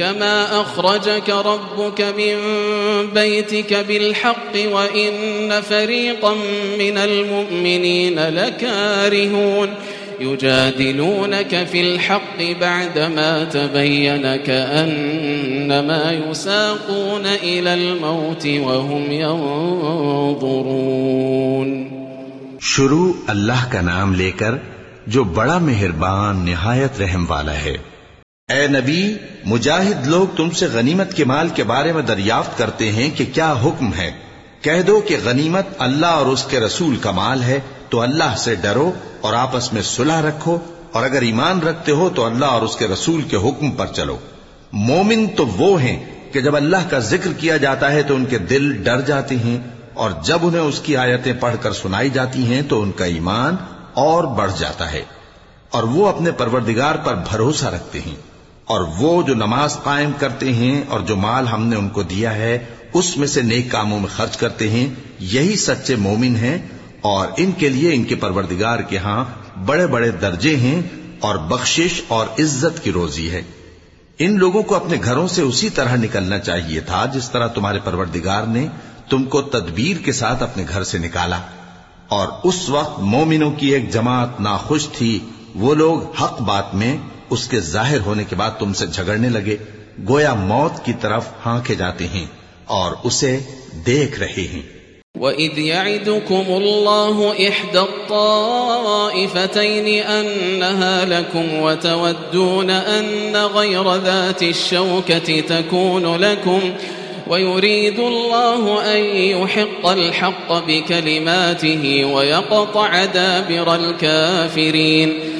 كما أخرجك ربك من بيتك بالحق وإن فريقا من المؤمنين لكارهون يجادلونك في الحق بعدما تبين كأنما يساقون إلى الموت وهم ينظرون شروع اللہ کا نام لے کر جو بڑا مہربان، نہایت رحم والا ہے۔ اے نبی، مجاہد لوگ تم سے غنیمت کے مال کے بارے میں دریافت کرتے ہیں کہ کیا حکم ہے۔ کہہ دو کہ غنیمت اللہ اور اس کے رسول کا مال ہے، تو اللہ سے ڈرو اور آپس میں صلح رکھو۔ اور اگر ایمان رکھتے ہو، تو اللہ اور اس کے رسول کے حکم پر چلو۔ مومن تو وہ ہیں کہ جب اللہ کا ذکر کیا جاتا ہے، تو ان کے دل ڈر جاتے ہیں۔ اور جب انہیں اس کی آیتیں پڑھ کر سنائی جاتی ہیں، تو ان کا ایمان اور بڑھ جاتا ہے۔ اور وہ اپنے پروردگار پر بھروسہ رکھتے ہیں۔ اور وہ جو نماز قائم کرتے ہیں اور جو مال ہم نے ان کو دیا ہے، اس میں سے نیک کاموں میں خرچ کرتے ہیں، یہی سچے مومن ہیں اور ان کے لیے ان کے پروردگار کے ہاں بڑے بڑے درجے ہیں اور بخشش اور عزت کی روزی ہے۔ ان لوگوں کو اپنے گھروں سے اسی طرح نکلنا چاہیے تھا جس طرح تمہارے پروردگار نے تم کو تدبیر کے ساتھ اپنے گھر سے نکالا۔ اور اس وقت مومنوں کی ایک جماعت ناخوش تھی، وہ لوگ حق بات میں اس کے ظاہر ہونے کے بعد تم سے جھگڑنے لگے، گویا موت کی طرف ہانکے جاتے ہیں اور اسے دیکھ رہے ہیں۔ وَإِذْ يَعِدُكُمُ اللَّهُ إِحْدَى الطَّائِفَتَيْنِ أَنَّهَا لَكُمْ وَتَوَدُّونَ أَنَّ غَيْرَ ذَاتِ الشَّوْكَةِ تَكُونُ لَكُمْ ويريد الله أن يحق الحق بكلماته ويقطع دابر الكافرين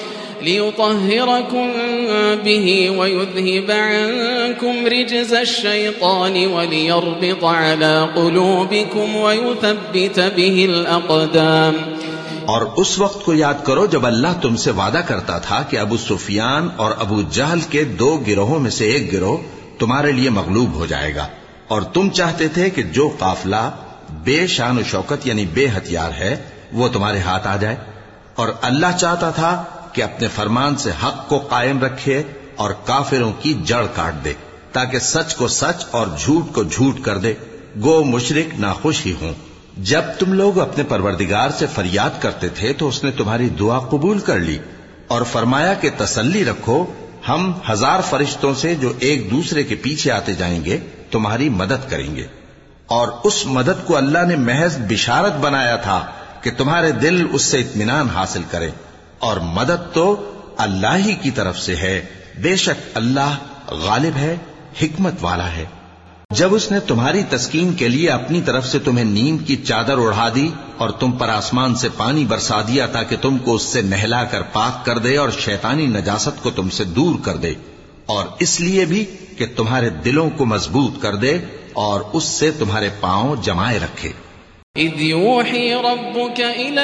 ليطهركم به ويذهب عنكم رجز الشيطان وليربط على قلوبكم ويثبت به الأقدام. اور اس وقت کو یاد کرو جب اللہ تم سے وعدہ کرتا تھا کہ ابو سفیان اور ابو جہل کے دو گروہوں میں سے ایک گروہ تمہارے لیے مغلوب ہو جائے گا۔ اور تم چاہتے تھے کہ جو قافلہ بے شان و شوکت یعنی بے ہتھیار ہے، وہ تمہارے ہاتھ آ جائے۔ اور اللہ چاہتا تھا کہ اپنے فرمان سے حق کو قائم رکھے اور کافروں کی جڑ کاٹ دے، تاکہ سچ کو سچ اور جھوٹ کو جھوٹ کر دے۔ گو مشرق ناخوش ہی ہوں۔ جب تم لوگ اپنے پروردگار سے فریاد کرتے تھے تو اس نے تمہاری دعا قبول کر لی اور فرمایا کہ تسلی رکھو، ہم ہزار فرشتوں سے جو ایک دوسرے کے پیچھے آتے جائیں گے، تمہاری مدد کریں گے۔ اور اس مدد کو اللہ نے محض بشارت بنایا تھا کہ تمہارے دل اس سے اطمینان حاصل کریں اور مدد تو اللہ ہی کی طرف سے ہے۔ بے شک اللہ غالب ہے، حکمت والا ہے۔ جب اس نے تمہاری تسکین کے لیے اپنی طرف سے تمہیں نیند کی چادر اڑا دی اور تم پر آسمان سے پانی برسا دیا تاکہ تم کو اس سے نہلا کر پاک کر دے اور شیطانی نجاست کو تم سے دور کر دے، اور اس لیے بھی کہ تمہارے دلوں کو مضبوط کر دے اور اس سے تمہارے پاؤں جمائے رکھے۔ إذ يوحي ربك إلى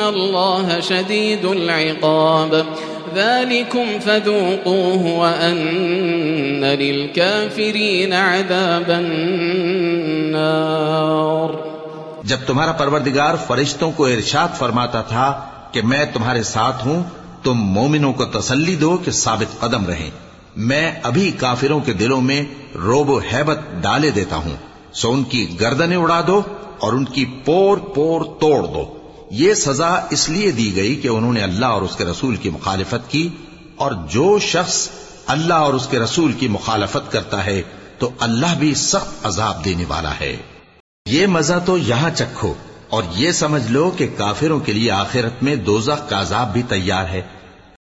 الله شديد العقاب ذلكم فذوقوه وأن للكافرين عذاب النار جب تمہارا پروردگار فرشتوں کو ارشاد فرماتا تھا کہ میں تمہارے ساتھ ہوں، تم مومنوں کو تسلی دو کہ ثابت قدم رہیں۔ میں ابھی کافروں کے دلوں میں روب و حیبت ڈالے دیتا ہوں۔ سو ان کی گردنیں اڑا دو اور ان کی پور پور توڑ دو۔ یہ سزا اس لیے دی گئی کہ انہوں نے اللہ اور اس کے رسول کی مخالفت کی اور جو شخص اللہ اور اس کے رسول کی مخالفت کرتا ہے تو اللہ بھی سخت عذاب دینے والا ہے۔ یہ مزہ تو یہاں چکھو اور یہ سمجھ لو کہ کافروں کے لیے آخرت میں دوزخ کا عذاب بھی تیار ہے۔